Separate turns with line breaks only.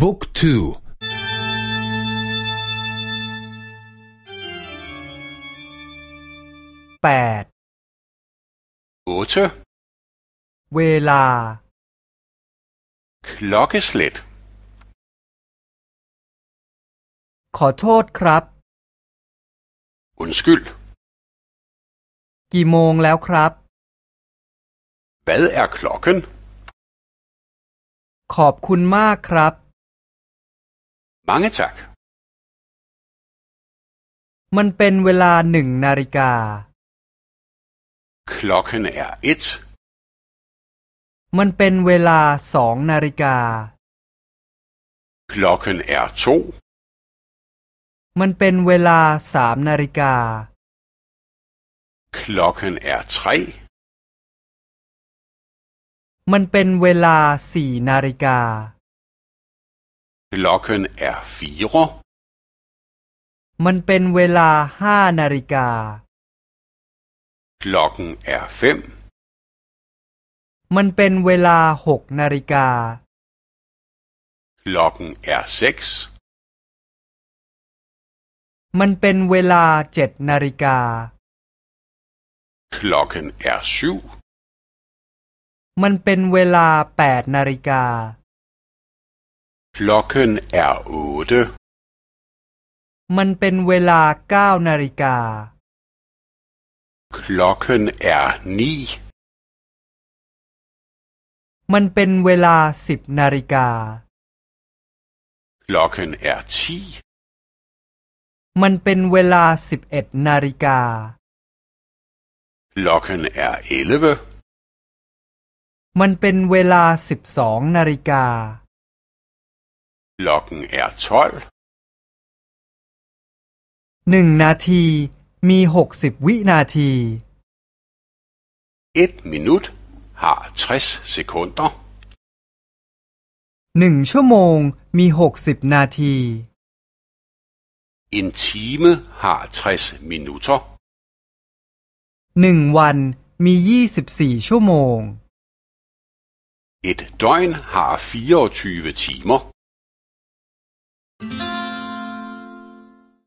บุ๊กทู
แปด
otte
เวลา
klokkeslæt
ขอโทษครับ
undskyld
กี่โมงแล้วครับ
hvad er klokken
ขอบคุณมากครับ
mange tak
มันเป็นเวลาหนึ่งนาฬิกา
klokken er et
มันเป็นเวลาสองนาฬิกา
klokken er to
มันเป็นเวลาสามนาฬิกา
klokken er tre
มันเป็นเวลาสี่นาฬิกา
klokken er fire
มันเป็นเวลาห้านาฬิกา
klokken er fem
มันเป็นเวลาหกนาฬิกา
klokken er seks
มันเป็นเวลาเจ็ดนาฬิกา
klokken er syv
มันเป็นเวลาแปดนาฬิกา
klokken er otte
มันเป็นเวลาเก้านาฬิกา
klokken er ni
มันเป็นเวลาสิบนาฬิกา
klokken er ti
มันเป็นเวลาสิบเอ็ดนาฬิกา
klokken er elleve
มันเป็นเวลาสิบสองนาฬิกา
klokken er tolv
หนึ่งนาทีมีหกสิบวินาที
et minut har 60 sekunder
หนึ่งชั่วโมงมีหกสิบนาที
en time har 60 minutter
หนึ่งวันมียี่สิบสี่ชั่วโมง
et døgn har 24 timer